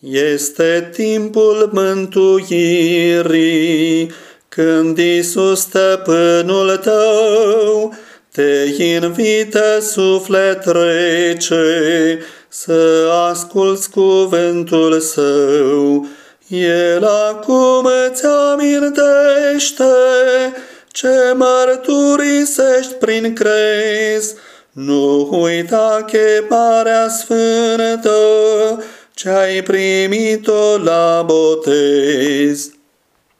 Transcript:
Este timpul mântuirii, când Iisus stăpânul tău te invită suflet rece să asculți cuvântul său. El acum îți amintește ce mărturisești prin crez. Nu uita chemarea sfântă Cei primito labotes,